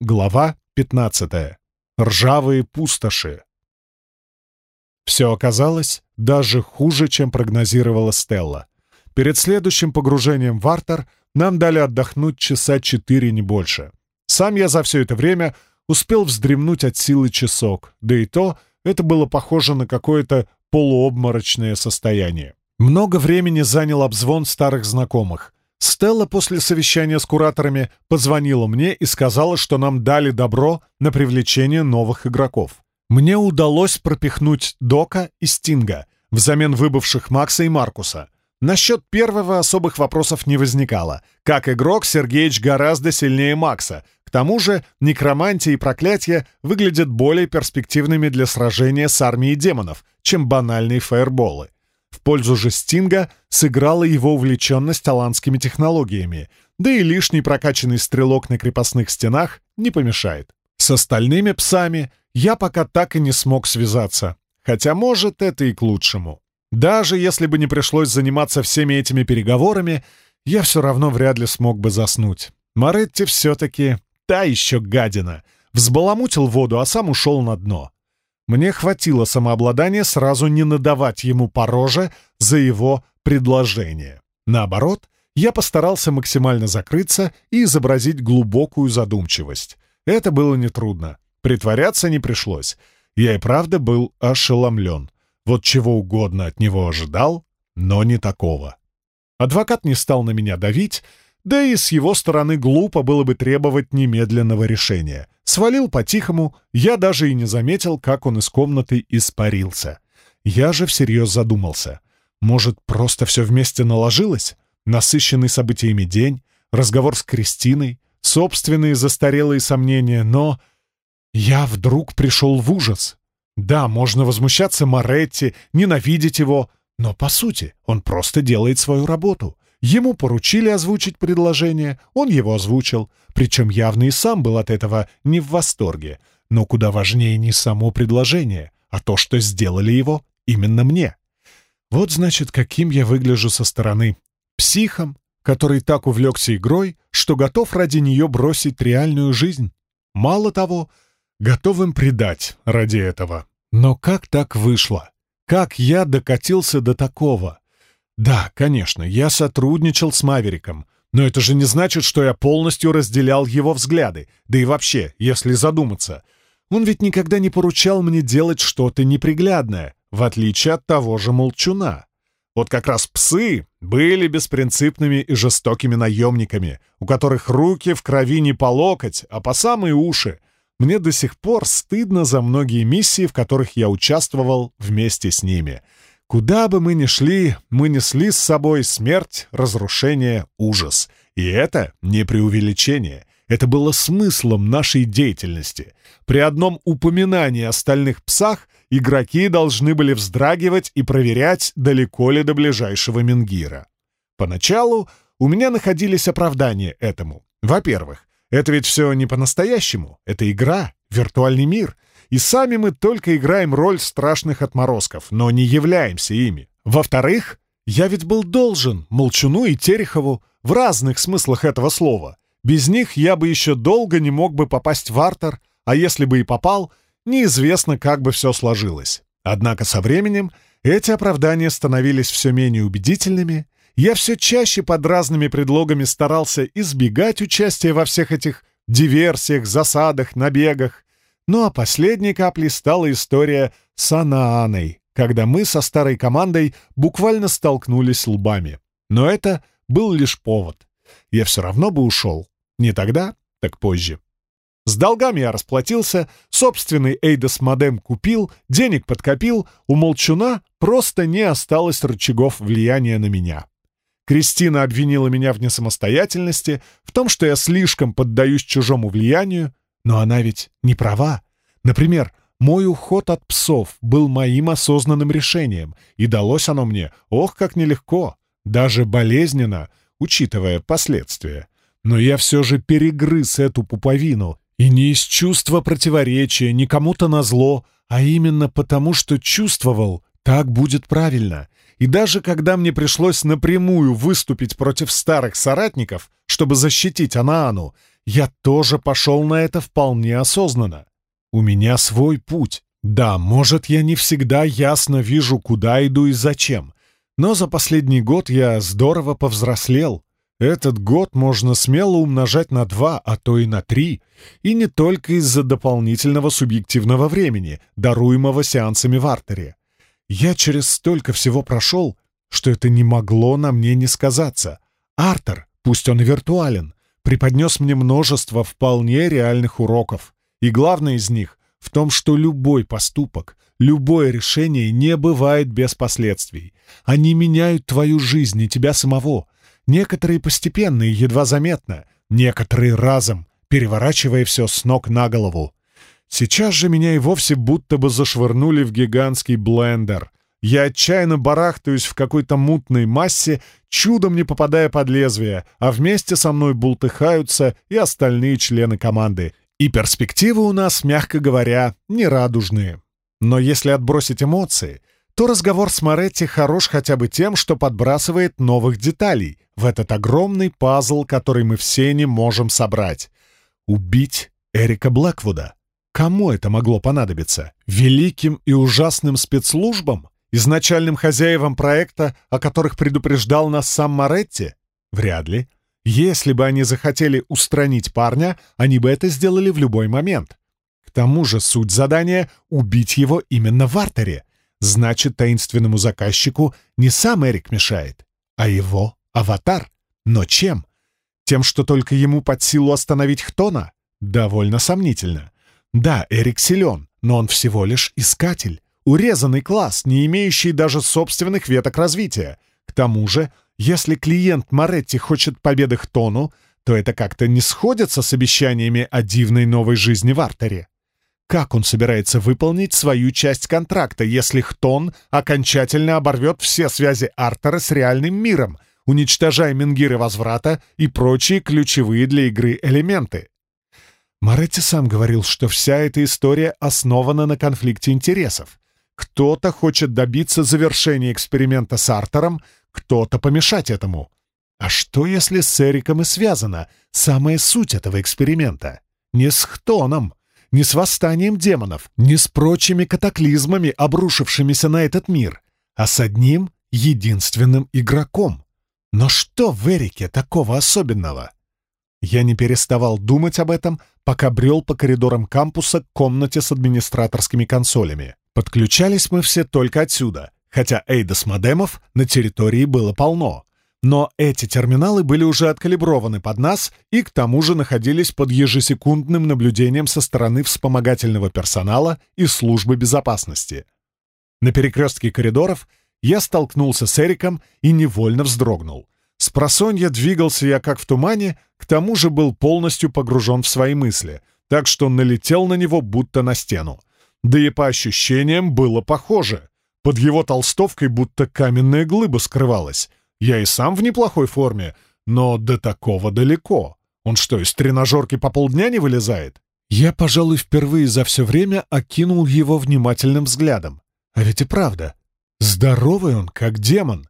Глава 15. Ржавые пустоши. Все оказалось даже хуже, чем прогнозировала Стелла. Перед следующим погружением в Артер нам дали отдохнуть часа четыре, не больше. Сам я за все это время успел вздремнуть от силы часок, да и то это было похоже на какое-то полуобморочное состояние. Много времени занял обзвон старых знакомых. Стелла после совещания с кураторами позвонила мне и сказала, что нам дали добро на привлечение новых игроков. Мне удалось пропихнуть Дока и Стинга взамен выбывших Макса и Маркуса. Насчет первого особых вопросов не возникало. Как игрок, Сергеич гораздо сильнее Макса. К тому же некромантия и проклятие выглядят более перспективными для сражения с армией демонов, чем банальные фаерболы. В пользу же Стинга сыграла его увлеченность талантскими технологиями, да и лишний прокачанный стрелок на крепостных стенах не помешает. С остальными псами я пока так и не смог связаться, хотя, может, это и к лучшему. Даже если бы не пришлось заниматься всеми этими переговорами, я все равно вряд ли смог бы заснуть. Моретти все-таки та еще гадина. Взбаламутил воду, а сам ушел на дно. Мне хватило самообладания сразу не надавать ему по роже за его предложение. Наоборот, я постарался максимально закрыться и изобразить глубокую задумчивость. Это было нетрудно. Притворяться не пришлось. Я и правда был ошеломлен. Вот чего угодно от него ожидал, но не такого. Адвокат не стал на меня давить, да и с его стороны глупо было бы требовать немедленного решения. Свалил по-тихому, я даже и не заметил, как он из комнаты испарился. Я же всерьез задумался. Может, просто все вместе наложилось? Насыщенный событиями день, разговор с Кристиной, собственные застарелые сомнения, но... Я вдруг пришел в ужас. Да, можно возмущаться Моретти, ненавидеть его, но, по сути, он просто делает свою работу. Ему поручили озвучить предложение, он его озвучил, причем явно и сам был от этого не в восторге. Но куда важнее не само предложение, а то, что сделали его именно мне. Вот, значит, каким я выгляжу со стороны. Психом, который так увлекся игрой, что готов ради нее бросить реальную жизнь. Мало того, готовым предать ради этого. Но как так вышло? Как я докатился до такого? Да, конечно, я сотрудничал с Мавериком, но это же не значит, что я полностью разделял его взгляды. Да и вообще, если задуматься, он ведь никогда не поручал мне делать что-то неприглядное, в отличие от того же Молчуна. Вот как раз псы были беспринципными и жестокими наемниками, у которых руки в крови не по локоть, а по самые уши. Мне до сих пор стыдно за многие миссии, в которых я участвовал вместе с ними — Куда бы мы ни шли, мы несли с собой смерть, разрушение, ужас. И это не преувеличение. Это было смыслом нашей деятельности. При одном упоминании о стальных псах игроки должны были вздрагивать и проверять, далеко ли до ближайшего Менгира. Поначалу у меня находились оправдания этому. Во-первых, это ведь все не по-настоящему. Это игра, виртуальный мир — и сами мы только играем роль страшных отморозков, но не являемся ими. Во-вторых, я ведь был должен Молчуну и Терехову в разных смыслах этого слова. Без них я бы еще долго не мог бы попасть в Артер, а если бы и попал, неизвестно, как бы все сложилось. Однако со временем эти оправдания становились все менее убедительными, я все чаще под разными предлогами старался избегать участия во всех этих диверсиях, засадах, набегах, ну а последней каплей стала история с Анааной, когда мы со старой командой буквально столкнулись лбами. Но это был лишь повод. Я все равно бы ушел. Не тогда, так позже. С долгами я расплатился, собственный Эйдос модем купил, денег подкопил, у Молчуна просто не осталось рычагов влияния на меня. Кристина обвинила меня в несамостоятельности, в том, что я слишком поддаюсь чужому влиянию, но она ведь не права. Например, мой уход от псов был моим осознанным решением, и далось оно мне, ох, как нелегко, даже болезненно, учитывая последствия. Но я все же перегрыз эту пуповину, и не из чувства противоречия, ни кому-то назло, а именно потому, что чувствовал, так будет правильно. И даже когда мне пришлось напрямую выступить против старых соратников, чтобы защитить Анаану, я тоже пошел на это вполне осознанно. У меня свой путь. Да, может, я не всегда ясно вижу, куда иду и зачем, но за последний год я здорово повзрослел. Этот год можно смело умножать на два, а то и на три, и не только из-за дополнительного субъективного времени, даруемого сеансами в артере. Я через столько всего прошел, что это не могло на мне не сказаться. Артер, пусть он и виртуален, преподнес мне множество вполне реальных уроков. И главное из них в том, что любой поступок, любое решение не бывает без последствий. Они меняют твою жизнь и тебя самого. Некоторые постепенно и едва заметно, некоторые разом, переворачивая все с ног на голову. Сейчас же меня и вовсе будто бы зашвырнули в гигантский блендер. Я отчаянно барахтаюсь в какой-то мутной массе, чудом не попадая под лезвие, а вместе со мной бултыхаются и остальные члены команды. И перспективы у нас, мягко говоря, нерадужные. Но если отбросить эмоции, то разговор с Моретти хорош хотя бы тем, что подбрасывает новых деталей в этот огромный пазл, который мы все не можем собрать. Убить Эрика Блэквуда. Кому это могло понадобиться? Великим и ужасным спецслужбам? Изначальным хозяевам проекта, о которых предупреждал нас сам Моретти? Вряд ли. Если бы они захотели устранить парня, они бы это сделали в любой момент. К тому же суть задания — убить его именно в артере. Значит, таинственному заказчику не сам Эрик мешает, а его аватар. Но чем? Тем, что только ему под силу остановить Хтона? Довольно сомнительно. Да, Эрик силен, но он всего лишь искатель. Урезанный класс, не имеющий даже собственных веток развития. К тому же если клиент Моретти хочет победы Хтону, то это как-то не сходится с обещаниями о дивной новой жизни в Артере. Как он собирается выполнить свою часть контракта, если Хтон окончательно оборвет все связи Артера с реальным миром, уничтожая Менгиры Возврата и прочие ключевые для игры элементы? Моретти сам говорил, что вся эта история основана на конфликте интересов. Кто-то хочет добиться завершения эксперимента с Артером, кто-то помешать этому. А что, если с Эриком и связана самая суть этого эксперимента? Не с Хтоном, не с восстанием демонов, не с прочими катаклизмами, обрушившимися на этот мир, а с одним единственным игроком. Но что в Эрике такого особенного? Я не переставал думать об этом, пока брел по коридорам кампуса к комнате с администраторскими консолями. Подключались мы все только отсюда — хотя Эйдос модемов на территории было полно. Но эти терминалы были уже откалиброваны под нас и к тому же находились под ежесекундным наблюдением со стороны вспомогательного персонала и службы безопасности. На перекрестке коридоров я столкнулся с Эриком и невольно вздрогнул. С просонья двигался я как в тумане, к тому же был полностью погружен в свои мысли, так что налетел на него будто на стену. Да и по ощущениям было похоже. Под его толстовкой будто каменная глыба скрывалась. Я и сам в неплохой форме, но до такого далеко. Он что, из тренажерки по полдня не вылезает? Я, пожалуй, впервые за все время окинул его внимательным взглядом. А ведь и правда. Здоровый он, как демон.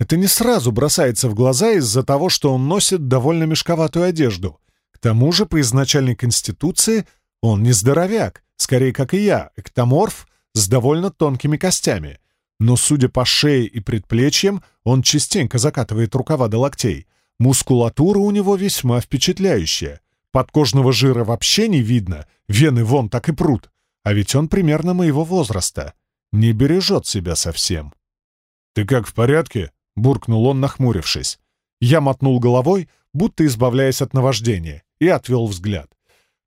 Это не сразу бросается в глаза из-за того, что он носит довольно мешковатую одежду. К тому же, по изначальной конституции, он не здоровяк, скорее, как и я, эктоморф с довольно тонкими костями. Но, судя по шее и предплечьям, он частенько закатывает рукава до локтей. Мускулатура у него весьма впечатляющая. Подкожного жира вообще не видно, вены вон так и прут. А ведь он примерно моего возраста. Не бережет себя совсем. «Ты как, в порядке?» — буркнул он, нахмурившись. Я мотнул головой, будто избавляясь от наваждения, и отвел взгляд.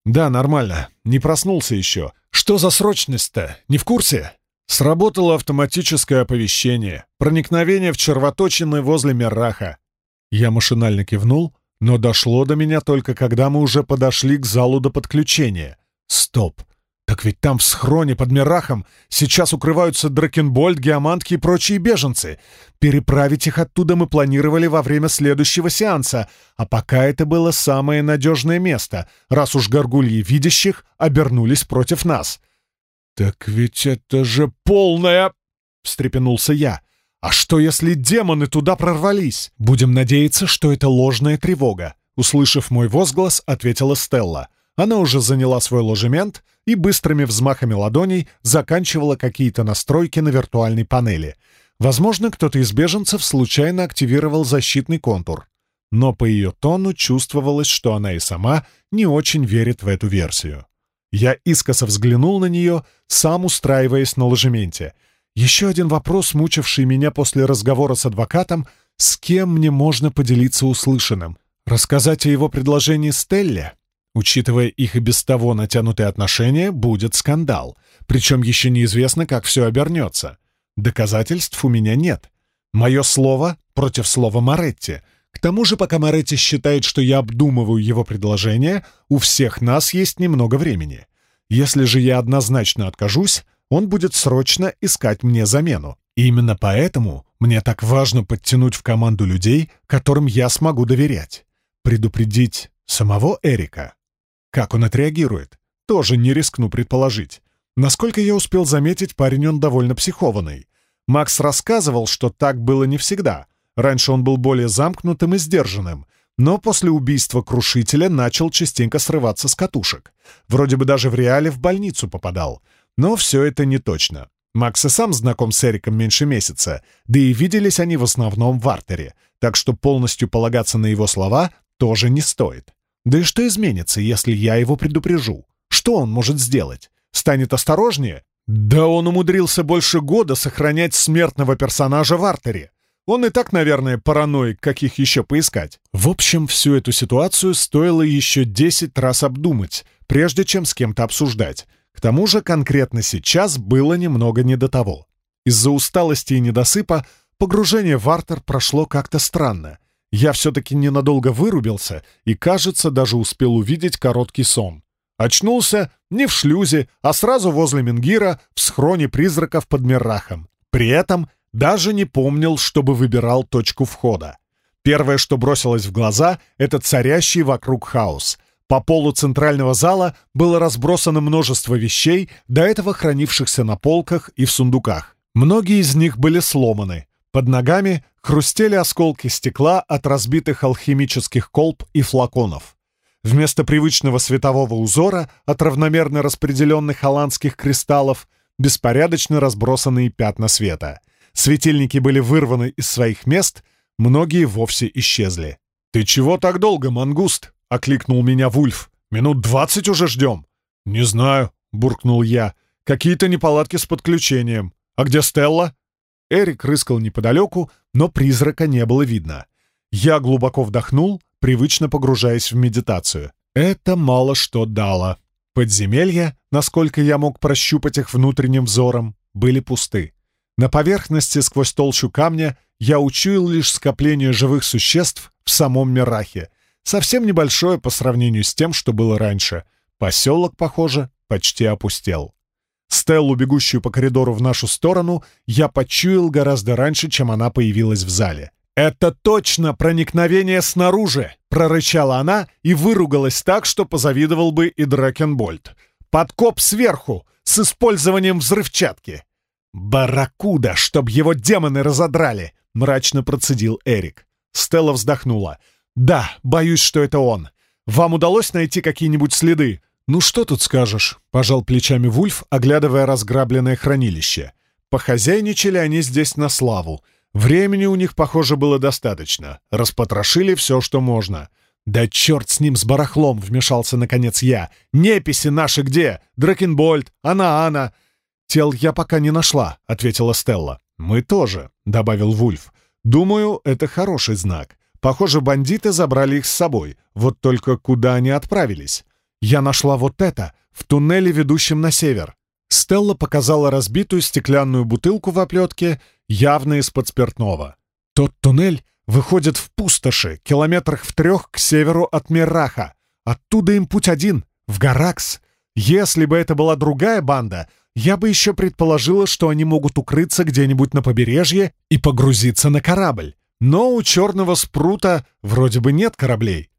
«Да, нормально. Не проснулся еще. Что за срочность-то? Не в курсе?» Сработало автоматическое оповещение. Проникновение в червоточины возле Мерраха. Я машинально кивнул, но дошло до меня только когда мы уже подошли к залу до подключения. Стоп! Так ведь там в схроне под Мирахом сейчас укрываются Дракенбольд, Геомантки и прочие беженцы. Переправить их оттуда мы планировали во время следующего сеанса, а пока это было самое надежное место, раз уж горгульи видящих обернулись против нас. «Так ведь это же полная...» — встрепенулся я. «А что, если демоны туда прорвались? Будем надеяться, что это ложная тревога. услышав мой возглас, ответила Стелла. Она уже заняла свой ложемент и быстрыми взмахами ладоней заканчивала какие-то настройки на виртуальной панели. Возможно, кто-то из беженцев случайно активировал защитный контур. Но по ее тону чувствовалось, что она и сама не очень верит в эту версию. Я искоса взглянул на нее, сам устраиваясь на ложементе. Еще один вопрос, мучивший меня после разговора с адвокатом, с кем мне можно поделиться услышанным? Рассказать о его предложении Стелле? Учитывая их и без того натянутые отношения, будет скандал. Причем еще неизвестно, как все обернется. Доказательств у меня нет. Мое слово против слова Моретти. К тому же, пока Моретти считает, что я обдумываю его предложение, у всех нас есть немного времени. Если же я однозначно откажусь, он будет срочно искать мне замену. И именно поэтому мне так важно подтянуть в команду людей, которым я смогу доверять. Предупредить самого Эрика. Как он отреагирует? Тоже не рискну предположить. Насколько я успел заметить, парень он довольно психованный. Макс рассказывал, что так было не всегда. Раньше он был более замкнутым и сдержанным, но после убийства Крушителя начал частенько срываться с катушек. Вроде бы даже в реале в больницу попадал. Но все это не точно. Макс и сам знаком с Эриком меньше месяца, да и виделись они в основном в артере, так что полностью полагаться на его слова тоже не стоит. Да и что изменится, если я его предупрежу? Что он может сделать? Станет осторожнее? Да он умудрился больше года сохранять смертного персонажа в артере. Он и так, наверное, параноик, каких еще поискать. В общем, всю эту ситуацию стоило еще 10 раз обдумать, прежде чем с кем-то обсуждать. К тому же конкретно сейчас было немного не до того. Из-за усталости и недосыпа погружение в артер прошло как-то странно. Я все-таки ненадолго вырубился и, кажется, даже успел увидеть короткий сон. Очнулся не в шлюзе, а сразу возле Менгира в схроне призраков под Миррахом. При этом даже не помнил, чтобы выбирал точку входа. Первое, что бросилось в глаза, это царящий вокруг хаос — по полу центрального зала было разбросано множество вещей, до этого хранившихся на полках и в сундуках. Многие из них были сломаны. Под ногами хрустели осколки стекла от разбитых алхимических колб и флаконов. Вместо привычного светового узора от равномерно распределенных холландских кристаллов беспорядочно разбросанные пятна света. Светильники были вырваны из своих мест, многие вовсе исчезли. «Ты чего так долго, мангуст?» — окликнул меня Вульф. «Минут двадцать уже ждем». «Не знаю», — буркнул я. «Какие-то неполадки с подключением. А где Стелла?» Эрик рыскал неподалеку, но призрака не было видно. Я глубоко вдохнул, привычно погружаясь в медитацию. Это мало что дало. Подземелья, насколько я мог прощупать их внутренним взором, были пусты. На поверхности сквозь толщу камня я учуял лишь скопление живых существ в самом Мирахе — Совсем небольшое по сравнению с тем, что было раньше. Поселок, похоже, почти опустел. Стеллу, бегущую по коридору в нашу сторону, я почуял гораздо раньше, чем она появилась в зале. «Это точно проникновение снаружи!» — прорычала она и выругалась так, что позавидовал бы и Дракенбольд. «Подкоп сверху, с использованием взрывчатки!» «Барракуда, чтоб его демоны разодрали!» — мрачно процедил Эрик. Стелла вздохнула. «Да, боюсь, что это он. Вам удалось найти какие-нибудь следы?» «Ну что тут скажешь?» — пожал плечами Вульф, оглядывая разграбленное хранилище. Похозяйничали они здесь на славу. Времени у них, похоже, было достаточно. Распотрошили все, что можно. «Да черт с ним, с барахлом!» — вмешался наконец я. «Неписи наши где? Дракенбольд, Анаана!» «Тел я пока не нашла», — ответила Стелла. «Мы тоже», — добавил Вульф. «Думаю, это хороший знак. Похоже, бандиты забрали их с собой. Вот только куда они отправились? Я нашла вот это, в туннеле, ведущем на север. Стелла показала разбитую стеклянную бутылку в оплетке, явно из-под спиртного. Тот туннель выходит в пустоши, километрах в трех к северу от Мираха. Оттуда им путь один — в Гаракс. Если бы это была другая банда, я бы еще предположила, что они могут укрыться где-нибудь на побережье и погрузиться на корабль. Но у черного спрута вроде бы нет кораблей.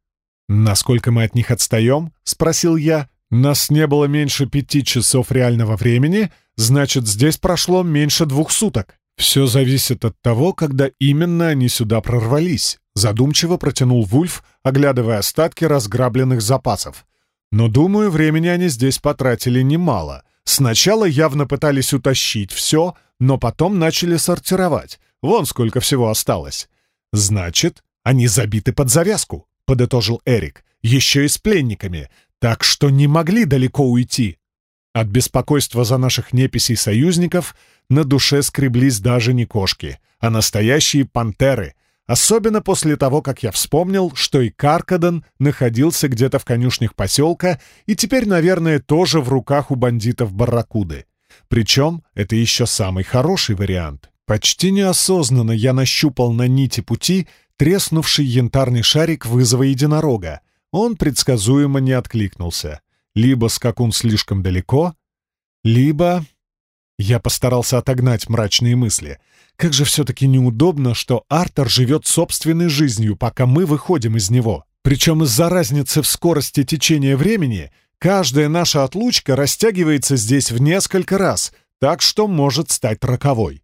«Насколько мы от них отстаем?» — спросил я. «Нас не было меньше пяти часов реального времени, значит, здесь прошло меньше двух суток». Все зависит от того, когда именно они сюда прорвались, задумчиво протянул Вульф, оглядывая остатки разграбленных запасов. Но, думаю, времени они здесь потратили немало. Сначала явно пытались утащить все, но потом начали сортировать. Вон сколько всего осталось. Значит, они забиты под завязку, подытожил Эрик. Еще и с пленниками. Так что не могли далеко уйти. От беспокойства за наших неписей союзников на душе скреблись даже не кошки, а настоящие пантеры, особенно после того, как я вспомнил, что и Каркадан находился где-то в конюшнях поселка и теперь, наверное, тоже в руках у бандитов Барракуды. Причем это еще самый хороший вариант. Почти неосознанно я нащупал на нити пути треснувший янтарный шарик вызова единорога. Он предсказуемо не откликнулся. Либо скакун слишком далеко, либо... Я постарался отогнать мрачные мысли. Как же все-таки неудобно, что Артер живет собственной жизнью, пока мы выходим из него. Причем из-за разницы в скорости течения времени каждая наша отлучка растягивается здесь в несколько раз, так что может стать роковой.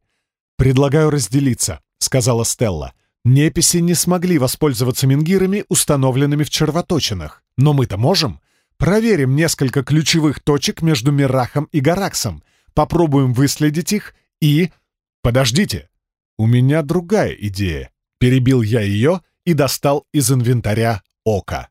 «Предлагаю разделиться», — сказала Стелла. «Неписи не смогли воспользоваться мингирами, установленными в червоточинах. Но мы-то можем. Проверим несколько ключевых точек между Мирахом и Гараксом, попробуем выследить их и... Подождите, у меня другая идея. Перебил я ее и достал из инвентаря око.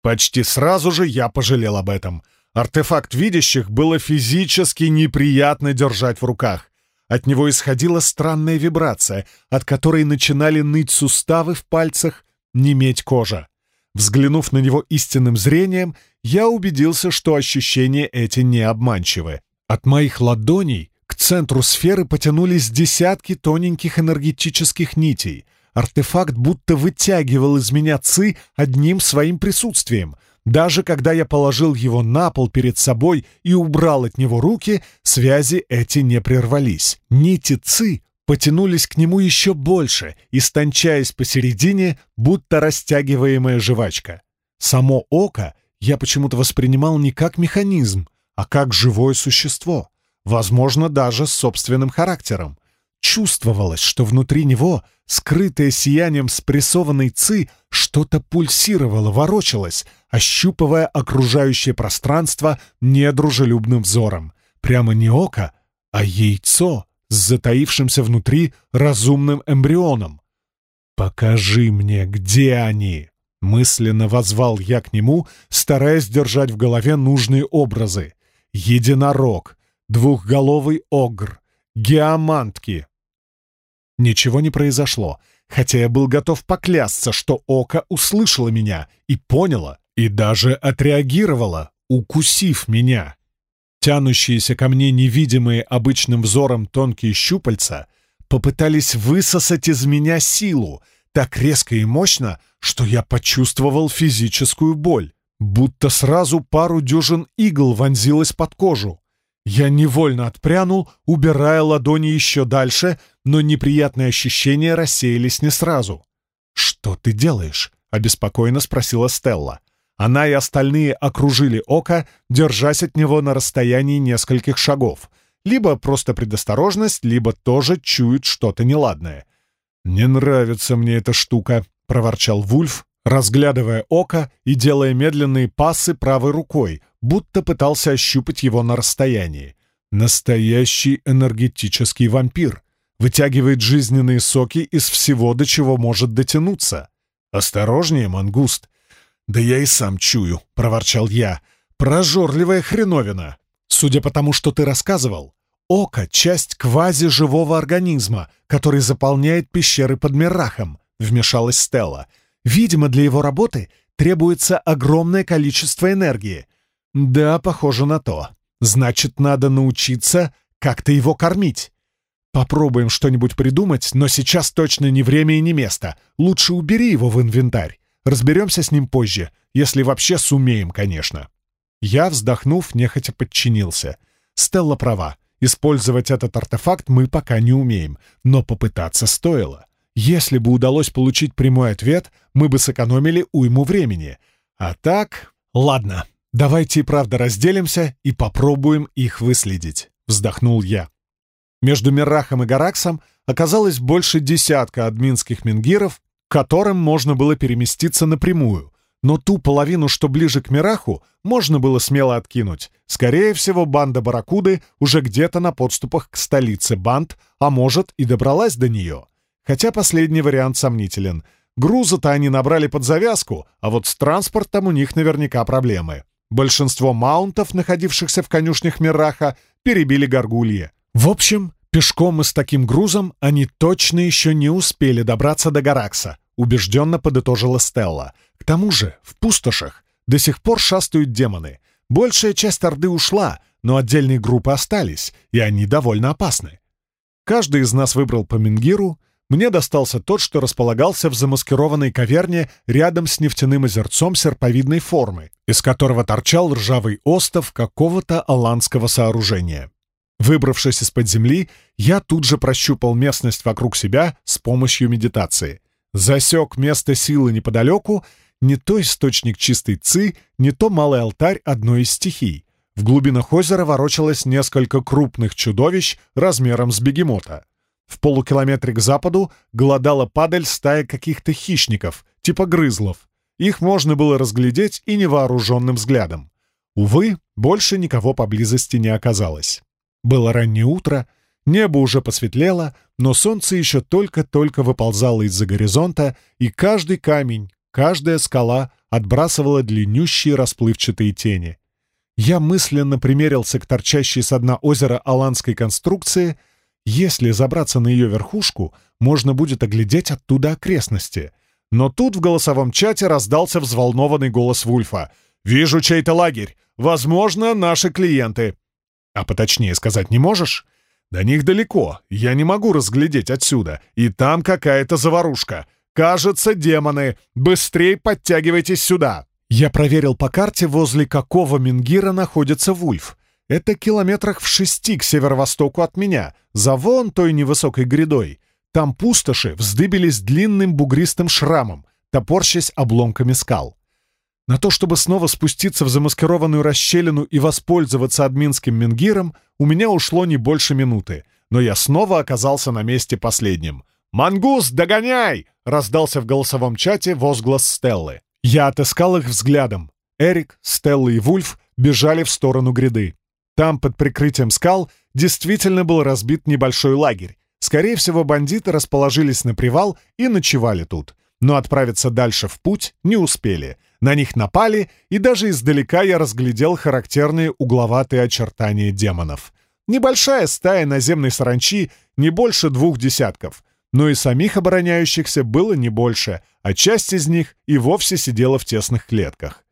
Почти сразу же я пожалел об этом. Артефакт видящих было физически неприятно держать в руках. От него исходила странная вибрация, от которой начинали ныть суставы в пальцах, неметь кожа. Взглянув на него истинным зрением, я убедился, что ощущения эти не обманчивы. От моих ладоней к центру сферы потянулись десятки тоненьких энергетических нитей. Артефакт будто вытягивал из меня ци одним своим присутствием. Даже когда я положил его на пол перед собой и убрал от него руки, связи эти не прервались. Нити ци потянулись к нему еще больше, истончаясь посередине, будто растягиваемая жвачка. Само око я почему-то воспринимал не как механизм, а как живое существо, возможно, даже с собственным характером. Чувствовалось, что внутри него, скрытое сиянием спрессованной ци, что-то пульсировало, ворочалось, ощупывая окружающее пространство недружелюбным взором. Прямо не око, а яйцо — с затаившимся внутри разумным эмбрионом. «Покажи мне, где они!» Мысленно возвал я к нему, стараясь держать в голове нужные образы. Единорог, двухголовый огр, геомантки. Ничего не произошло, хотя я был готов поклясться, что око услышало меня и поняло, и даже отреагировало, укусив меня. Тянущиеся ко мне невидимые обычным взором тонкие щупальца попытались высосать из меня силу, так резко и мощно, что я почувствовал физическую боль, будто сразу пару дюжин игл вонзилась под кожу. Я невольно отпрянул, убирая ладони еще дальше, но неприятные ощущения рассеялись не сразу. «Что ты делаешь?» — обеспокоенно спросила Стелла. Она и остальные окружили око, держась от него на расстоянии нескольких шагов. Либо просто предосторожность, либо тоже чуют что-то неладное. «Не нравится мне эта штука», — проворчал Вульф, разглядывая око и делая медленные пасы правой рукой, будто пытался ощупать его на расстоянии. Настоящий энергетический вампир. Вытягивает жизненные соки из всего, до чего может дотянуться. «Осторожнее, мангуст. «Да я и сам чую», — проворчал я. «Прожорливая хреновина. Судя по тому, что ты рассказывал, око — часть квази-живого организма, который заполняет пещеры под Мирахом», — вмешалась Стелла. «Видимо, для его работы требуется огромное количество энергии». «Да, похоже на то. Значит, надо научиться как-то его кормить». «Попробуем что-нибудь придумать, но сейчас точно не время и не место. Лучше убери его в инвентарь. Разберемся с ним позже, если вообще сумеем, конечно». Я, вздохнув, нехотя подчинился. Стелла права. Использовать этот артефакт мы пока не умеем, но попытаться стоило. Если бы удалось получить прямой ответ, мы бы сэкономили уйму времени. А так... Ладно, давайте и правда разделимся и попробуем их выследить. Вздохнул я. Между Мирахом и Гараксом оказалось больше десятка админских мингиров, к которым можно было переместиться напрямую, но ту половину, что ближе к Мираху, можно было смело откинуть. Скорее всего, банда Баракуды уже где-то на подступах к столице банд, а может и добралась до нее. Хотя последний вариант сомнителен. Груза-то они набрали под завязку, а вот с транспортом у них наверняка проблемы. Большинство маунтов, находившихся в конюшнях Мираха, перебили горгульи. В общем, пешком и с таким грузом они точно еще не успели добраться до Гаракса, убежденно подытожила Стелла. К тому же, в пустошах до сих пор шастают демоны. Большая часть Орды ушла, но отдельные группы остались, и они довольно опасны. Каждый из нас выбрал по Мингиру. Мне достался тот, что располагался в замаскированной каверне рядом с нефтяным озерцом серповидной формы, из которого торчал ржавый остов какого-то аланского сооружения. Выбравшись из-под земли, я тут же прощупал местность вокруг себя с помощью медитации. Засек место силы неподалеку не то источник чистой ци, не то малый алтарь одной из стихий. В глубинах озера ворочалось несколько крупных чудовищ размером с бегемота. В полукилометре к западу голодала падаль стая каких-то хищников, типа грызлов. Их можно было разглядеть и невооруженным взглядом. Увы, больше никого поблизости не оказалось. Было раннее утро, небо уже посветлело, но солнце еще только-только выползало из-за горизонта, и каждый камень, Каждая скала отбрасывала длиннющие расплывчатые тени. Я мысленно примерился к торчащей со дна озера аланской конструкции. Если забраться на ее верхушку, можно будет оглядеть оттуда окрестности. Но тут в голосовом чате раздался взволнованный голос Вульфа. «Вижу чей-то лагерь. Возможно, наши клиенты». «А поточнее сказать не можешь?» «До них далеко. Я не могу разглядеть отсюда. И там какая-то заварушка. «Кажется, демоны! Быстрей подтягивайтесь сюда!» Я проверил по карте, возле какого Мингира находится Вульф. Это километрах в шести к северо-востоку от меня, за вон той невысокой грядой. Там пустоши вздыбились длинным бугристым шрамом, топорщась обломками скал. На то, чтобы снова спуститься в замаскированную расщелину и воспользоваться админским Мингиром, у меня ушло не больше минуты, но я снова оказался на месте последним. «Мангус, догоняй!» Раздался в голосовом чате возглас Стеллы. Я отыскал их взглядом. Эрик, Стелла и Вульф бежали в сторону гряды. Там, под прикрытием скал, действительно был разбит небольшой лагерь. Скорее всего, бандиты расположились на привал и ночевали тут. Но отправиться дальше в путь не успели. На них напали, и даже издалека я разглядел характерные угловатые очертания демонов. Небольшая стая наземной саранчи, не больше двух десятков — но и самих обороняющихся было не больше, а часть из них и вовсе сидела в тесных клетках.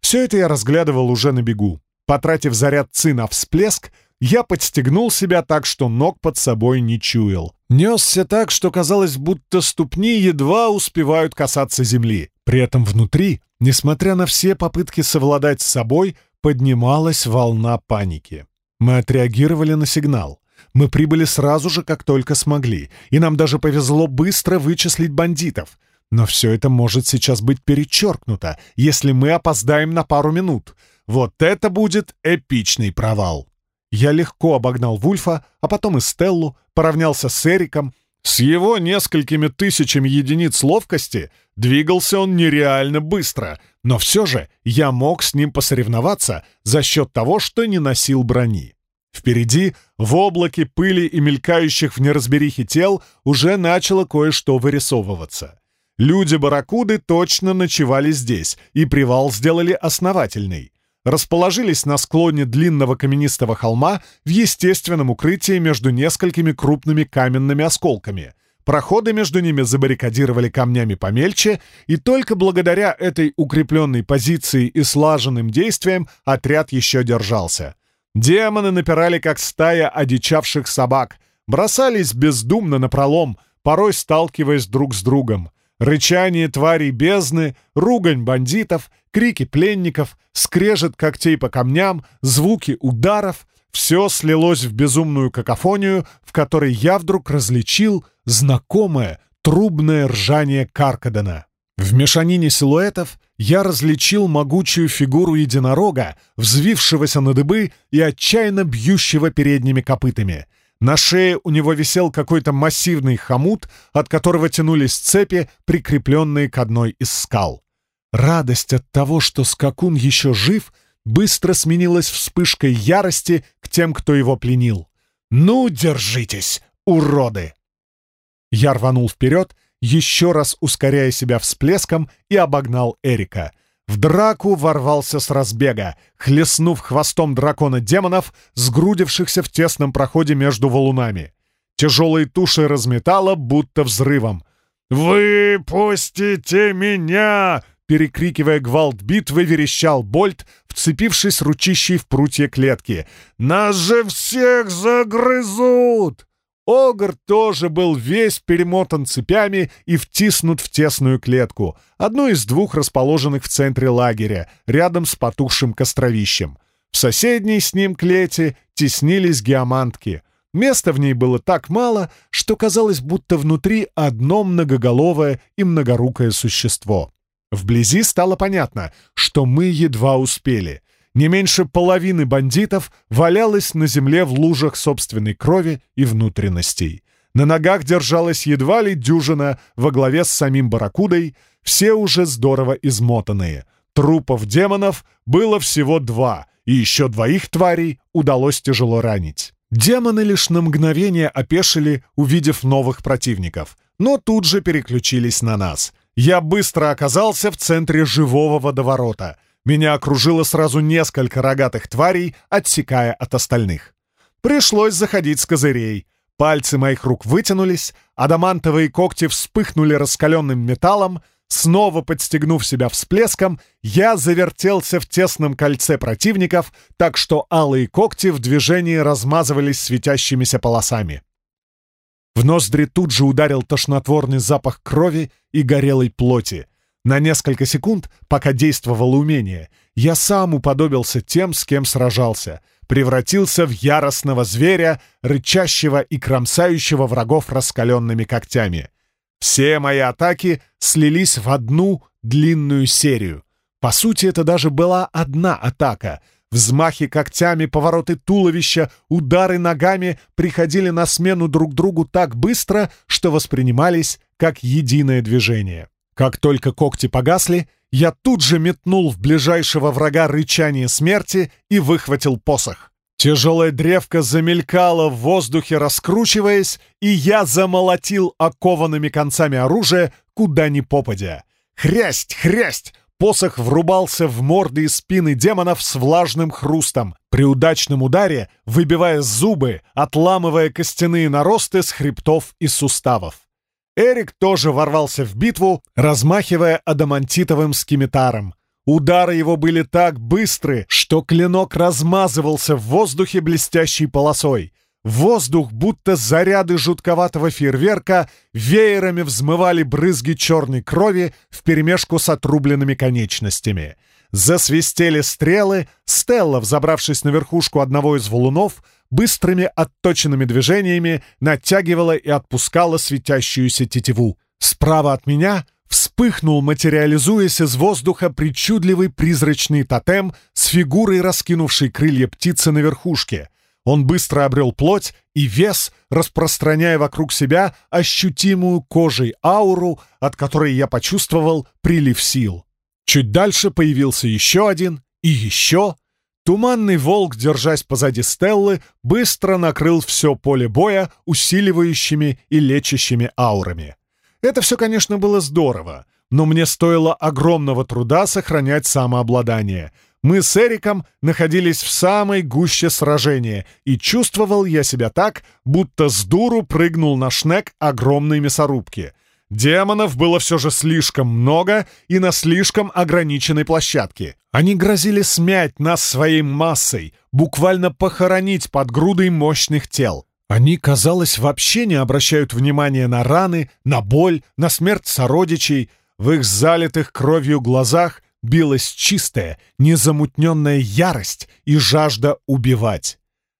Все это я разглядывал уже на бегу. Потратив заряд ци на всплеск, я подстегнул себя так, что ног под собой не чуял. Несся так, что казалось, будто ступни едва успевают касаться земли. При этом внутри, несмотря на все попытки совладать с собой, поднималась волна паники. Мы отреагировали на сигнал. Мы прибыли сразу же, как только смогли, и нам даже повезло быстро вычислить бандитов. Но все это может сейчас быть перечеркнуто, если мы опоздаем на пару минут. Вот это будет эпичный провал. Я легко обогнал Вульфа, а потом и Стеллу, поравнялся с Эриком. С его несколькими тысячами единиц ловкости двигался он нереально быстро, но все же я мог с ним посоревноваться за счет того, что не носил брони. Впереди, в облаке пыли и мелькающих в неразберихе тел, уже начало кое-что вырисовываться. Люди-барракуды точно ночевали здесь, и привал сделали основательный. Расположились на склоне длинного каменистого холма в естественном укрытии между несколькими крупными каменными осколками. Проходы между ними забаррикадировали камнями помельче, и только благодаря этой укрепленной позиции и слаженным действиям отряд еще держался — Демоны напирали, как стая одичавших собак, бросались бездумно на пролом, порой сталкиваясь друг с другом. Рычание тварей бездны, ругань бандитов, крики пленников, скрежет когтей по камням, звуки ударов — все слилось в безумную какофонию, в которой я вдруг различил знакомое трубное ржание Каркадена. В мешанине силуэтов я различил могучую фигуру единорога, взвившегося на дыбы и отчаянно бьющего передними копытами. На шее у него висел какой-то массивный хомут, от которого тянулись цепи, прикрепленные к одной из скал. Радость от того, что скакун еще жив, быстро сменилась вспышкой ярости к тем, кто его пленил. «Ну, держитесь, уроды!» Я рванул вперед, еще раз ускоряя себя всплеском, и обогнал Эрика — в драку ворвался с разбега, хлестнув хвостом дракона демонов, сгрудившихся в тесном проходе между валунами. Тяжелые туши разметало, будто взрывом. «Выпустите меня!» Перекрикивая гвалт битвы, верещал Больт, вцепившись ручищей в прутья клетки. «Нас же всех загрызут!» Огр тоже был весь перемотан цепями и втиснут в тесную клетку, одну из двух расположенных в центре лагеря, рядом с потухшим костровищем. В соседней с ним клете теснились геомантки. Места в ней было так мало, что казалось, будто внутри одно многоголовое и многорукое существо. Вблизи стало понятно, что мы едва успели. Не меньше половины бандитов валялось на земле в лужах собственной крови и внутренностей. На ногах держалась едва ли дюжина во главе с самим Баракудой, все уже здорово измотанные. Трупов демонов было всего два, и еще двоих тварей удалось тяжело ранить. Демоны лишь на мгновение опешили, увидев новых противников, но тут же переключились на нас. Я быстро оказался в центре живого водоворота — меня окружило сразу несколько рогатых тварей, отсекая от остальных. Пришлось заходить с козырей. Пальцы моих рук вытянулись, адамантовые когти вспыхнули раскаленным металлом. Снова подстегнув себя всплеском, я завертелся в тесном кольце противников, так что алые когти в движении размазывались светящимися полосами. В ноздри тут же ударил тошнотворный запах крови и горелой плоти — на несколько секунд, пока действовало умение, я сам уподобился тем, с кем сражался, превратился в яростного зверя, рычащего и кромсающего врагов раскаленными когтями. Все мои атаки слились в одну длинную серию. По сути, это даже была одна атака. Взмахи когтями, повороты туловища, удары ногами приходили на смену друг другу так быстро, что воспринимались как единое движение. Как только когти погасли, я тут же метнул в ближайшего врага рычание смерти и выхватил посох. Тяжелая древка замелькала в воздухе, раскручиваясь, и я замолотил окованными концами оружия, куда ни попадя. Хрясть, хрясть! Посох врубался в морды и спины демонов с влажным хрустом, при удачном ударе выбивая зубы, отламывая костяные наросты с хребтов и суставов. Эрик тоже ворвался в битву, размахивая адамантитовым скимитаром. Удары его были так быстры, что клинок размазывался в воздухе блестящей полосой. Воздух, будто заряды жутковатого фейерверка, веерами взмывали брызги черной крови вперемешку с отрубленными конечностями. Засвистели стрелы, Стелла, взобравшись на верхушку одного из валунов, быстрыми отточенными движениями натягивала и отпускала светящуюся тетиву. Справа от меня вспыхнул, материализуясь из воздуха, причудливый призрачный тотем с фигурой, раскинувшей крылья птицы на верхушке. Он быстро обрел плоть и вес, распространяя вокруг себя ощутимую кожей ауру, от которой я почувствовал прилив сил. Чуть дальше появился еще один и еще — Туманный волк, держась позади Стеллы, быстро накрыл все поле боя усиливающими и лечащими аурами. Это все, конечно, было здорово, но мне стоило огромного труда сохранять самообладание. Мы с Эриком находились в самой гуще сражения, и чувствовал я себя так, будто с дуру прыгнул на шнек огромной мясорубки — Демонов было все же слишком много и на слишком ограниченной площадке. Они грозили смять нас своей массой, буквально похоронить под грудой мощных тел. Они, казалось, вообще не обращают внимания на раны, на боль, на смерть сородичей. В их залитых кровью глазах билась чистая, незамутненная ярость и жажда убивать.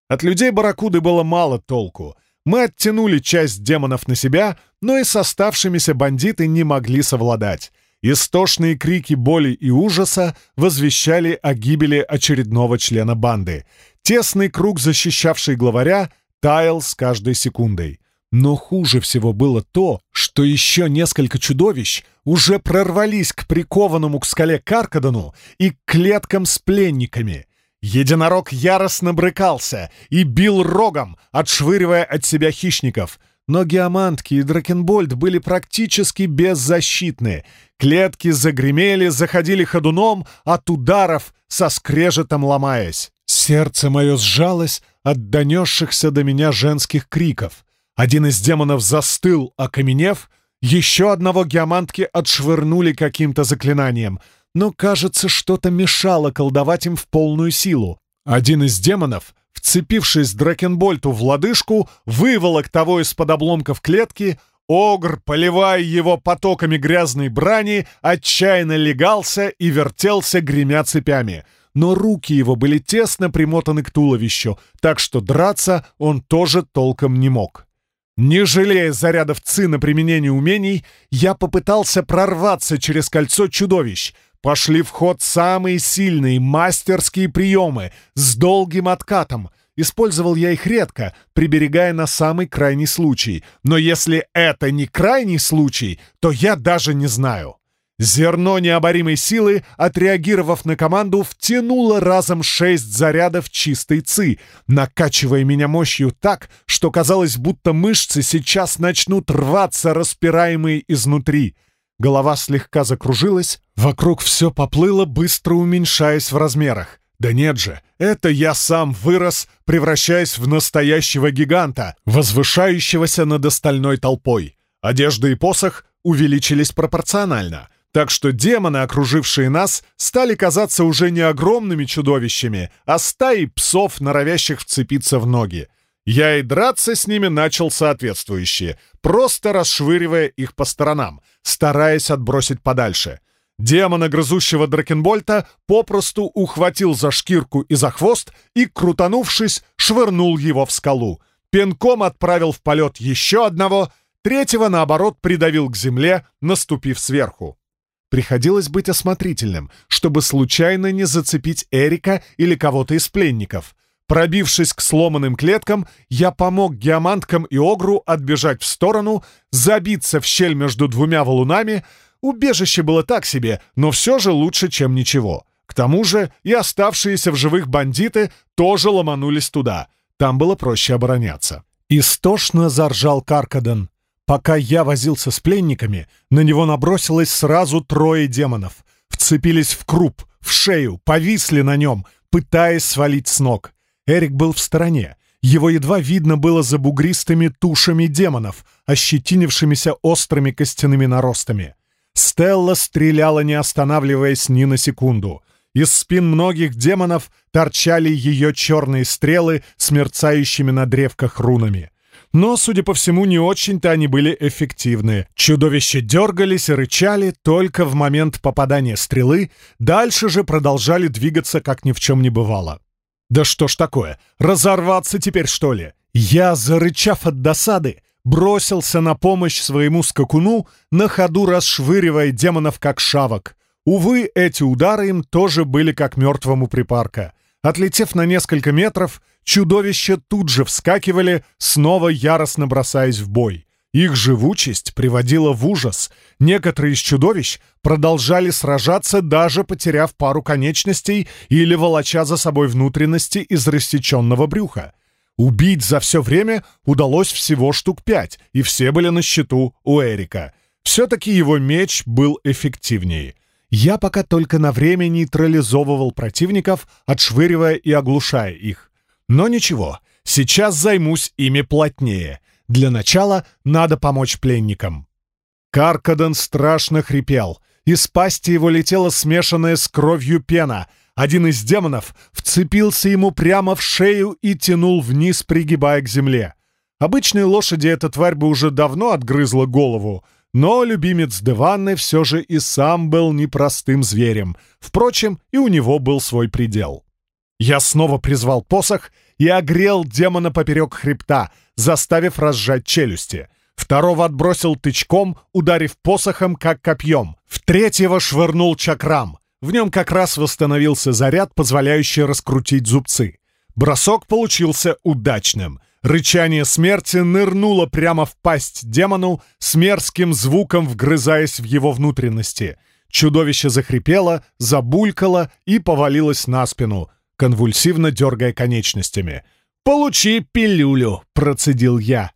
От людей Баракуды было мало толку — мы оттянули часть демонов на себя, но и с оставшимися бандиты не могли совладать. Истошные крики боли и ужаса возвещали о гибели очередного члена банды. Тесный круг, защищавший главаря, таял с каждой секундой. Но хуже всего было то, что еще несколько чудовищ уже прорвались к прикованному к скале Каркадану и к клеткам с пленниками. Единорог яростно брыкался и бил рогом, отшвыривая от себя хищников. Но геомантки и дракенбольд были практически беззащитны. Клетки загремели, заходили ходуном, от ударов со скрежетом ломаясь. Сердце мое сжалось от донесшихся до меня женских криков. Один из демонов застыл, окаменев, еще одного геомантки отшвырнули каким-то заклинанием, но, кажется, что-то мешало колдовать им в полную силу. Один из демонов, вцепившись Дракенбольту в лодыжку, выволок того из-под обломков клетки, Огр, поливая его потоками грязной брани, отчаянно легался и вертелся, гремя цепями. Но руки его были тесно примотаны к туловищу, так что драться он тоже толком не мог. Не жалея зарядов ЦИ на применение умений, я попытался прорваться через кольцо чудовищ. Пошли в ход самые сильные мастерские приемы с долгим откатом. Использовал я их редко, приберегая на самый крайний случай. Но если это не крайний случай, то я даже не знаю. Зерно необоримой силы, отреагировав на команду, втянуло разом шесть зарядов чистой ци, накачивая меня мощью так, что казалось, будто мышцы сейчас начнут рваться, распираемые изнутри. Голова слегка закружилась, вокруг все поплыло, быстро уменьшаясь в размерах. Да нет же, это я сам вырос, превращаясь в настоящего гиганта, возвышающегося над остальной толпой. Одежда и посох увеличились пропорционально — так что демоны, окружившие нас, стали казаться уже не огромными чудовищами, а стаей псов, норовящих вцепиться в ноги. Я и драться с ними начал соответствующие, просто расшвыривая их по сторонам, стараясь отбросить подальше. Демона, грызущего Дракенбольта, попросту ухватил за шкирку и за хвост и, крутанувшись, швырнул его в скалу. Пинком отправил в полет еще одного, третьего, наоборот, придавил к земле, наступив сверху. Приходилось быть осмотрительным, чтобы случайно не зацепить Эрика или кого-то из пленников. Пробившись к сломанным клеткам, я помог геоманткам и Огру отбежать в сторону, забиться в щель между двумя валунами. Убежище было так себе, но все же лучше, чем ничего. К тому же и оставшиеся в живых бандиты тоже ломанулись туда. Там было проще обороняться. Истошно заржал Каркаден. Пока я возился с пленниками, на него набросилось сразу трое демонов. Вцепились в круп, в шею, повисли на нем, пытаясь свалить с ног. Эрик был в стороне. Его едва видно было за бугристыми тушами демонов, ощетинившимися острыми костяными наростами. Стелла стреляла, не останавливаясь ни на секунду. Из спин многих демонов торчали ее черные стрелы с мерцающими на древках рунами. Но, судя по всему, не очень-то они были эффективны. Чудовища дергались и рычали только в момент попадания стрелы, дальше же продолжали двигаться, как ни в чем не бывало. «Да что ж такое? Разорваться теперь, что ли?» Я, зарычав от досады, бросился на помощь своему скакуну, на ходу расшвыривая демонов как шавок. Увы, эти удары им тоже были как мертвому припарка. Отлетев на несколько метров, чудовища тут же вскакивали, снова яростно бросаясь в бой. Их живучесть приводила в ужас. Некоторые из чудовищ продолжали сражаться, даже потеряв пару конечностей или волоча за собой внутренности из рассеченного брюха. Убить за все время удалось всего штук пять, и все были на счету у Эрика. Все-таки его меч был эффективнее — я пока только на время нейтрализовывал противников, отшвыривая и оглушая их. Но ничего, сейчас займусь ими плотнее. Для начала надо помочь пленникам. Каркаден страшно хрипел. Из пасти его летела смешанная с кровью пена. Один из демонов вцепился ему прямо в шею и тянул вниз, пригибая к земле. Обычной лошади эта тварь бы уже давно отгрызла голову, но любимец Деванны все же и сам был непростым зверем. Впрочем, и у него был свой предел. Я снова призвал посох и огрел демона поперек хребта, заставив разжать челюсти. Второго отбросил тычком, ударив посохом, как копьем. В третьего швырнул чакрам. В нем как раз восстановился заряд, позволяющий раскрутить зубцы. Бросок получился удачным — Рычание смерти нырнуло прямо в пасть демону, с мерзким звуком вгрызаясь в его внутренности. Чудовище захрипело, забулькало и повалилось на спину, конвульсивно дергая конечностями. «Получи пилюлю!» — процедил я.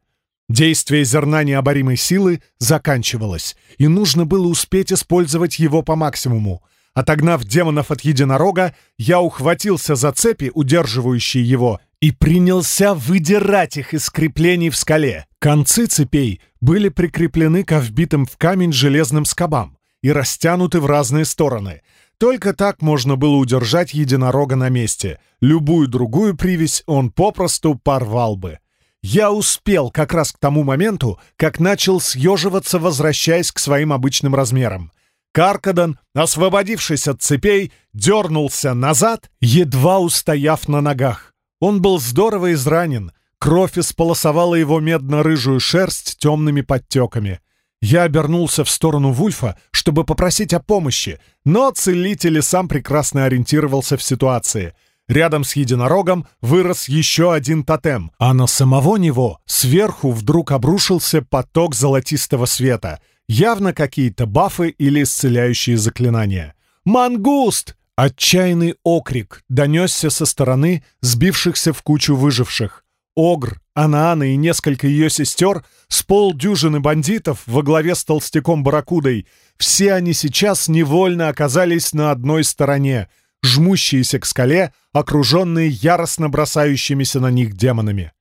Действие зерна необоримой силы заканчивалось, и нужно было успеть использовать его по максимуму. Отогнав демонов от единорога, я ухватился за цепи, удерживающие его, и принялся выдирать их из креплений в скале. Концы цепей были прикреплены к вбитым в камень железным скобам и растянуты в разные стороны. Только так можно было удержать единорога на месте. Любую другую привязь он попросту порвал бы. Я успел как раз к тому моменту, как начал съеживаться, возвращаясь к своим обычным размерам. Каркадан, освободившись от цепей, дернулся назад, едва устояв на ногах. Он был здорово изранен, кровь исполосовала его медно-рыжую шерсть темными подтеками. Я обернулся в сторону Вульфа, чтобы попросить о помощи, но целитель и сам прекрасно ориентировался в ситуации — Рядом с единорогом вырос еще один тотем, а на самого него сверху вдруг обрушился поток золотистого света. Явно какие-то бафы или исцеляющие заклинания. «Мангуст!» Отчаянный окрик донесся со стороны сбившихся в кучу выживших. Огр, Анаана и несколько ее сестер с полдюжины бандитов во главе с толстяком Баракудой. Все они сейчас невольно оказались на одной стороне — жмущиеся к скале, окруженные яростно бросающимися на них демонами.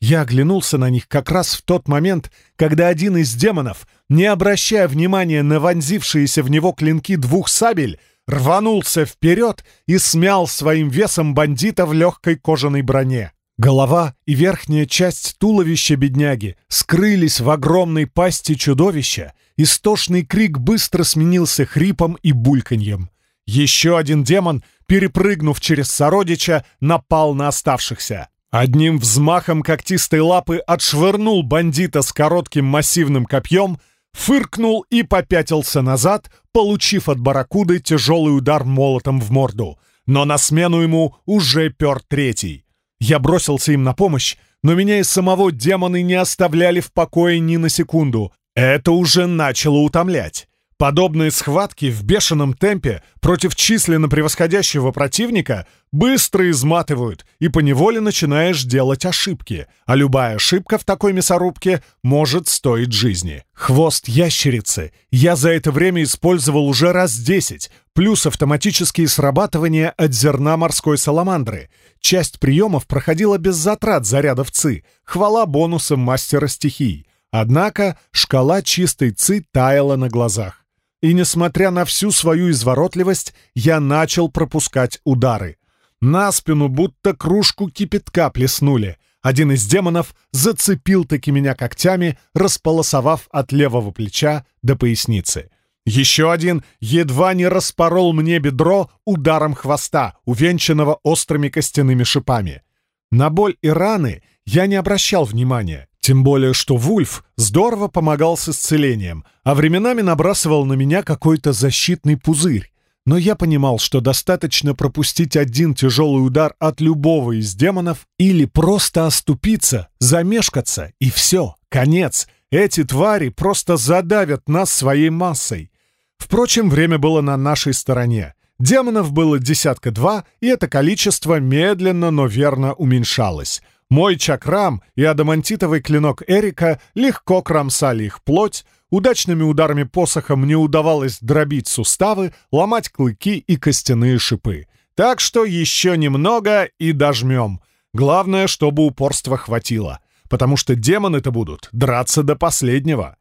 Я оглянулся на них как раз в тот момент, когда один из демонов, не обращая внимания на вонзившиеся в него клинки двух сабель, рванулся вперед и смял своим весом бандита в легкой кожаной броне. Голова и верхняя часть туловища бедняги скрылись в огромной пасти чудовища, истошный крик быстро сменился хрипом и бульканьем. Еще один демон, перепрыгнув через сородича, напал на оставшихся. Одним взмахом когтистой лапы отшвырнул бандита с коротким массивным копьем, фыркнул и попятился назад, получив от барракуды тяжелый удар молотом в морду. Но на смену ему уже пер третий. Я бросился им на помощь, но меня и самого демоны не оставляли в покое ни на секунду. Это уже начало утомлять. Подобные схватки в бешеном темпе против численно превосходящего противника быстро изматывают, и поневоле начинаешь делать ошибки, а любая ошибка в такой мясорубке может стоить жизни. Хвост ящерицы я за это время использовал уже раз десять, плюс автоматические срабатывания от зерна морской саламандры. Часть приемов проходила без затрат зарядов ЦИ, хвала бонусам мастера стихий. Однако шкала чистой ЦИ таяла на глазах. И несмотря на всю свою изворотливость, я начал пропускать удары. На спину будто кружку кипятка плеснули. Один из демонов зацепил-таки меня когтями, располосовав от левого плеча до поясницы. Еще один едва не распорол мне бедро ударом хвоста, увенчанного острыми костяными шипами. На боль и раны я не обращал внимания. Тем более, что Вульф здорово помогал с исцелением, а временами набрасывал на меня какой-то защитный пузырь. Но я понимал, что достаточно пропустить один тяжелый удар от любого из демонов или просто оступиться, замешкаться, и все, конец. Эти твари просто задавят нас своей массой. Впрочем, время было на нашей стороне. Демонов было десятка-два, и это количество медленно, но верно уменьшалось — мой чакрам и адамантитовый клинок Эрика легко кромсали их плоть, удачными ударами посоха мне удавалось дробить суставы, ломать клыки и костяные шипы. Так что еще немного и дожмем. Главное, чтобы упорства хватило, потому что демоны-то будут драться до последнего.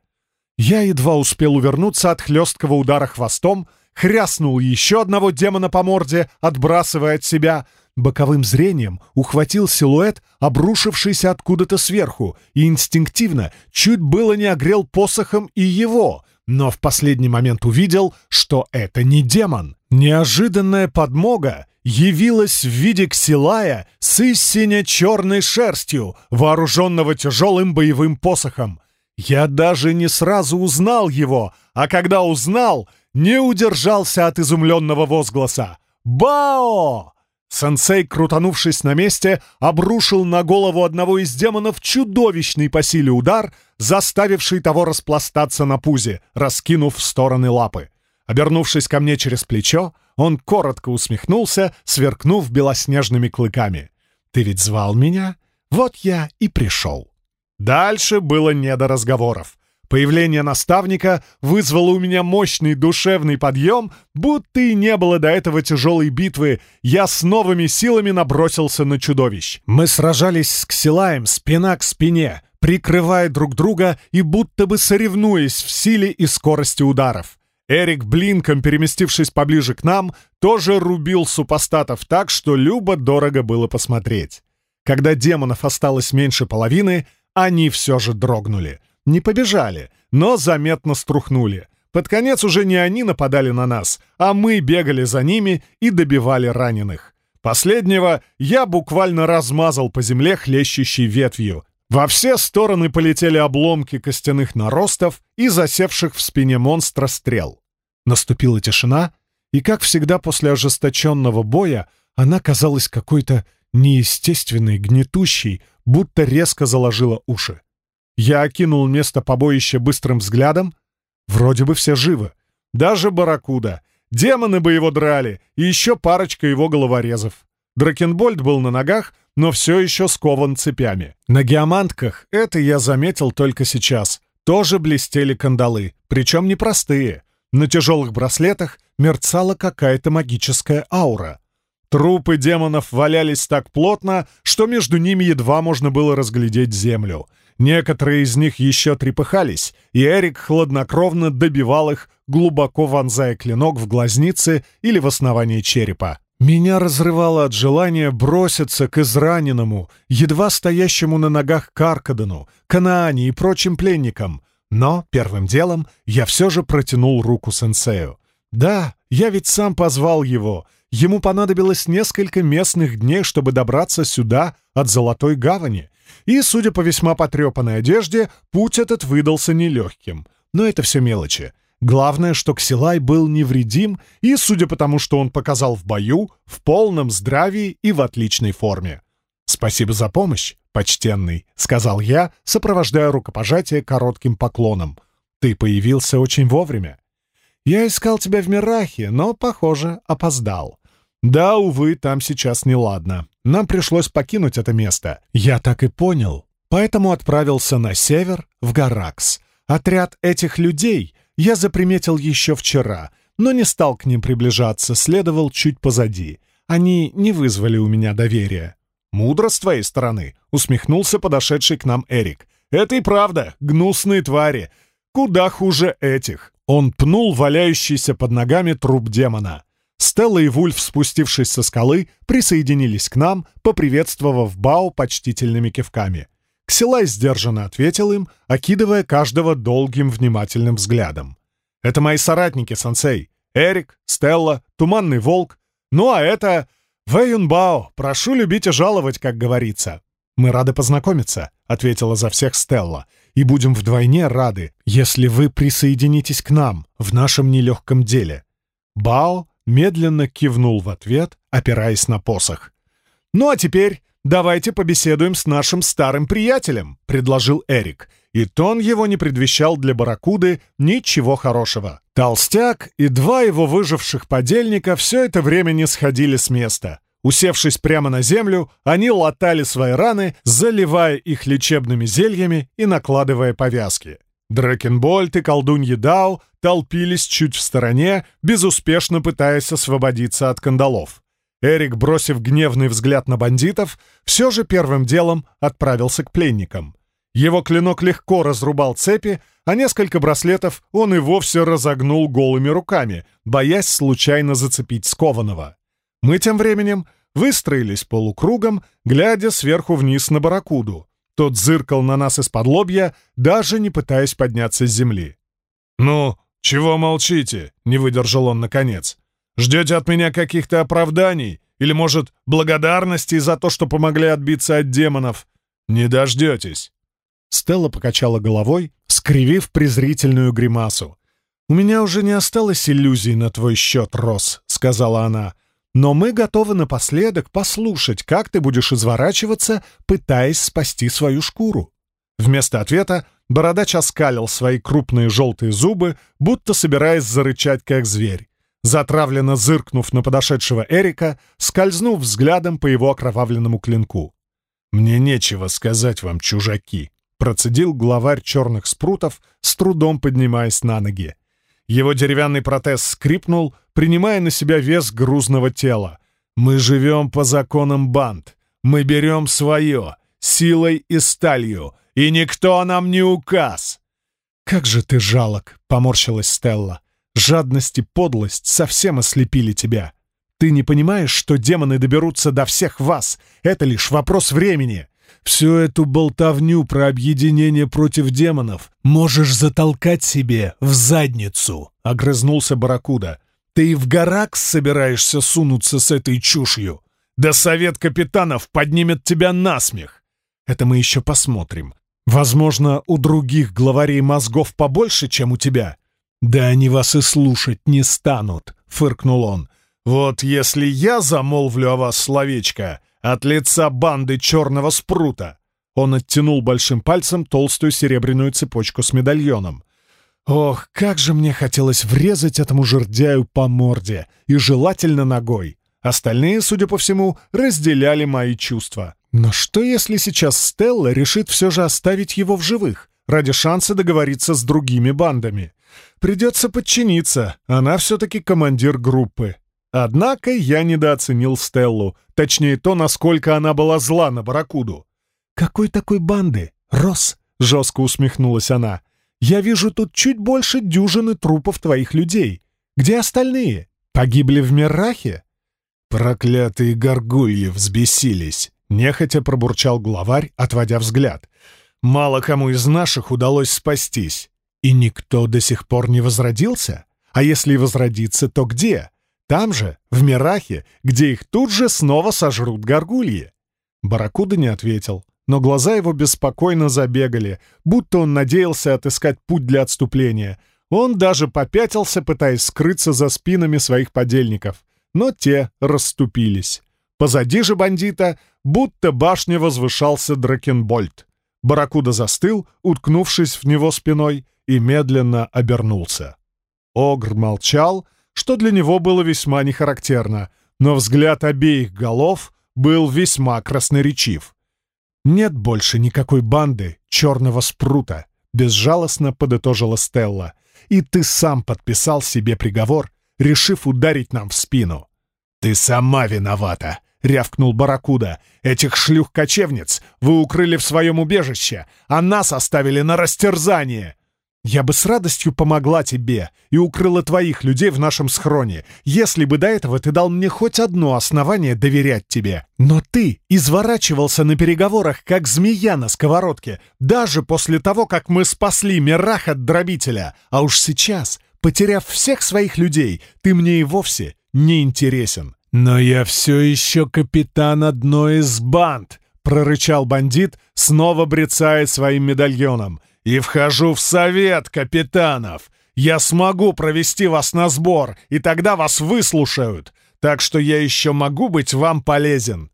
Я едва успел увернуться от хлесткого удара хвостом, хряснул еще одного демона по морде, отбрасывая от себя — Боковым зрением ухватил силуэт, обрушившийся откуда-то сверху, и инстинктивно чуть было не огрел посохом и его, но в последний момент увидел, что это не демон. Неожиданная подмога явилась в виде ксилая с истинно черной шерстью, вооруженного тяжелым боевым посохом. Я даже не сразу узнал его, а когда узнал, не удержался от изумленного возгласа. «Бао!» Сенсей, крутанувшись на месте, обрушил на голову одного из демонов чудовищный по силе удар, заставивший того распластаться на пузе, раскинув в стороны лапы. Обернувшись ко мне через плечо, он коротко усмехнулся, сверкнув белоснежными клыками. «Ты ведь звал меня? Вот я и пришел». Дальше было не до разговоров. Появление наставника вызвало у меня мощный душевный подъем, будто и не было до этого тяжелой битвы. Я с новыми силами набросился на чудовищ. Мы сражались с Ксилаем спина к спине, прикрывая друг друга и будто бы соревнуясь в силе и скорости ударов. Эрик Блинком, переместившись поближе к нам, тоже рубил супостатов так, что любо-дорого было посмотреть. Когда демонов осталось меньше половины, они все же дрогнули. Не побежали, но заметно струхнули. Под конец уже не они нападали на нас, а мы бегали за ними и добивали раненых. Последнего я буквально размазал по земле хлещущей ветвью. Во все стороны полетели обломки костяных наростов и засевших в спине монстра стрел. Наступила тишина, и, как всегда после ожесточенного боя, она казалась какой-то неестественной, гнетущей, будто резко заложила уши. Я окинул место побоища быстрым взглядом. Вроде бы все живы. Даже Барракуда. Демоны бы его драли, и еще парочка его головорезов. Дракенбольд был на ногах, но все еще скован цепями. На геомантках, это я заметил только сейчас, тоже блестели кандалы, причем непростые. На тяжелых браслетах мерцала какая-то магическая аура. Трупы демонов валялись так плотно, что между ними едва можно было разглядеть землю. Некоторые из них еще трепыхались, и Эрик хладнокровно добивал их, глубоко вонзая клинок в глазницы или в основании черепа. Меня разрывало от желания броситься к израненному, едва стоящему на ногах Каркадану, Канаане и прочим пленникам. Но первым делом я все же протянул руку сенсею. Да, я ведь сам позвал его. Ему понадобилось несколько местных дней, чтобы добраться сюда от Золотой Гавани. И, судя по весьма потрепанной одежде, путь этот выдался нелегким. Но это все мелочи. Главное, что Ксилай был невредим и, судя по тому, что он показал в бою, в полном здравии и в отличной форме. «Спасибо за помощь, почтенный», — сказал я, сопровождая рукопожатие коротким поклоном. «Ты появился очень вовремя. Я искал тебя в Мирахе, но, похоже, опоздал. Да, увы, там сейчас неладно. Нам пришлось покинуть это место. Я так и понял. Поэтому отправился на север, в Гаракс. Отряд этих людей я заприметил еще вчера, но не стал к ним приближаться, следовал чуть позади. Они не вызвали у меня доверия. «Мудро с твоей стороны», — усмехнулся подошедший к нам Эрик. «Это и правда, гнусные твари. Куда хуже этих». Он пнул валяющийся под ногами труп демона. Стелла и Вульф, спустившись со скалы, присоединились к нам, поприветствовав Бао почтительными кивками. Ксилай сдержанно ответил им, окидывая каждого долгим внимательным взглядом. «Это мои соратники, сенсей. Эрик, Стелла, Туманный Волк. Ну а это... Вэйюн Бао, прошу любить и жаловать, как говорится». «Мы рады познакомиться», — ответила за всех Стелла, «и будем вдвойне рады, если вы присоединитесь к нам в нашем нелегком деле». Бао медленно кивнул в ответ, опираясь на посох. «Ну а теперь давайте побеседуем с нашим старым приятелем», — предложил Эрик. И тон его не предвещал для Барракуды ничего хорошего. Толстяк и два его выживших подельника все это время не сходили с места. Усевшись прямо на землю, они латали свои раны, заливая их лечебными зельями и накладывая повязки. Дракенбольт и колдуньи Дау толпились чуть в стороне, безуспешно пытаясь освободиться от кандалов. Эрик, бросив гневный взгляд на бандитов, все же первым делом отправился к пленникам. Его клинок легко разрубал цепи, а несколько браслетов он и вовсе разогнул голыми руками, боясь случайно зацепить скованного. Мы тем временем выстроились полукругом, глядя сверху вниз на барракуду. Тот зыркал на нас из-под лобья, даже не пытаясь подняться с земли. «Ну, чего молчите?» — не выдержал он наконец. «Ждете от меня каких-то оправданий? Или, может, благодарности за то, что помогли отбиться от демонов? Не дождетесь!» Стелла покачала головой, скривив презрительную гримасу. «У меня уже не осталось иллюзий на твой счет, Рос», — сказала она. Но мы готовы напоследок послушать, как ты будешь изворачиваться, пытаясь спасти свою шкуру». Вместо ответа бородач оскалил свои крупные желтые зубы, будто собираясь зарычать, как зверь. Затравленно зыркнув на подошедшего Эрика, скользнув взглядом по его окровавленному клинку. «Мне нечего сказать вам, чужаки», — процедил главарь черных спрутов, с трудом поднимаясь на ноги. Его деревянный протез скрипнул, принимая на себя вес грузного тела. «Мы живем по законам банд. Мы берем свое, силой и сталью, и никто нам не указ!» «Как же ты жалок!» — поморщилась Стелла. «Жадность и подлость совсем ослепили тебя. Ты не понимаешь, что демоны доберутся до всех вас? Это лишь вопрос времени. Всю эту болтовню про объединение против демонов можешь затолкать себе в задницу», — огрызнулся Баракуда. «Ты и в Гаракс собираешься сунуться с этой чушью? Да совет капитанов поднимет тебя на смех!» «Это мы еще посмотрим. Возможно, у других главарей мозгов побольше, чем у тебя?» «Да они вас и слушать не станут», — фыркнул он. «Вот если я замолвлю о вас словечко, от лица банды черного спрута!» Он оттянул большим пальцем толстую серебряную цепочку с медальоном. «Ох, как же мне хотелось врезать этому жердяю по морде, и желательно ногой!» Остальные, судя по всему, разделяли мои чувства. Но что, если сейчас Стелла решит все же оставить его в живых, ради шанса договориться с другими бандами? Придется подчиниться, она все-таки командир группы. Однако я недооценил Стеллу, точнее то, насколько она была зла на Баракуду. «Какой такой банды? Рос!» — жестко усмехнулась она. «Я вижу тут чуть больше дюжины трупов твоих людей. Где остальные? Погибли в Мирахе?» «Проклятые горгульи взбесились!» — нехотя пробурчал главарь, отводя взгляд. «Мало кому из наших удалось спастись. И никто до сих пор не возродился? А если и возродится, то где? Там же, в Мирахе, где их тут же снова сожрут горгульи. Баракуда не ответил, но глаза его беспокойно забегали, будто он надеялся отыскать путь для отступления. Он даже попятился, пытаясь скрыться за спинами своих подельников, но те расступились. Позади же бандита, будто башня возвышался Дракенбольд. Баракуда застыл, уткнувшись в него спиной, и медленно обернулся. Огр молчал, что для него было весьма нехарактерно, но взгляд обеих голов был весьма красноречив. «Нет больше никакой банды черного спрута», — безжалостно подытожила Стелла. «И ты сам подписал себе приговор, решив ударить нам в спину». «Ты сама виновата», — рявкнул Баракуда. «Этих шлюх-кочевниц вы укрыли в своем убежище, а нас оставили на растерзание. Я бы с радостью помогла тебе и укрыла твоих людей в нашем схроне, если бы до этого ты дал мне хоть одно основание доверять тебе. Но ты изворачивался на переговорах, как змея на сковородке, даже после того, как мы спасли Мирах от дробителя. А уж сейчас, потеряв всех своих людей, ты мне и вовсе не интересен. Но я все еще капитан одной из банд, прорычал бандит, снова брецая своим медальоном и вхожу в совет капитанов. Я смогу провести вас на сбор, и тогда вас выслушают. Так что я еще могу быть вам полезен».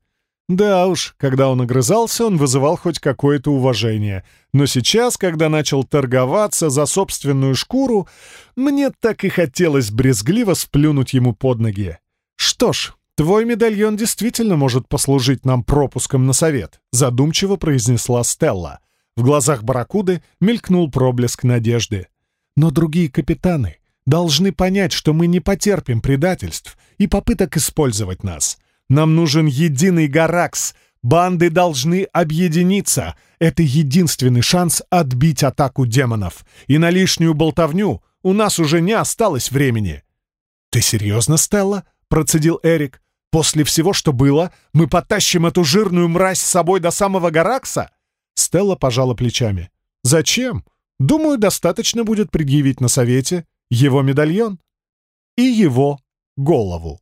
Да уж, когда он огрызался, он вызывал хоть какое-то уважение. Но сейчас, когда начал торговаться за собственную шкуру, мне так и хотелось брезгливо сплюнуть ему под ноги. «Что ж, твой медальон действительно может послужить нам пропуском на совет», задумчиво произнесла Стелла. В глазах Баракуды мелькнул проблеск надежды. Но другие капитаны должны понять, что мы не потерпим предательств и попыток использовать нас. Нам нужен единый Гаракс. Банды должны объединиться. Это единственный шанс отбить атаку демонов. И на лишнюю болтовню у нас уже не осталось времени. «Ты серьезно, Стелла?» — процедил Эрик. «После всего, что было, мы потащим эту жирную мразь с собой до самого Гаракса?» Стелла пожала плечами. «Зачем? Думаю, достаточно будет предъявить на совете его медальон и его голову».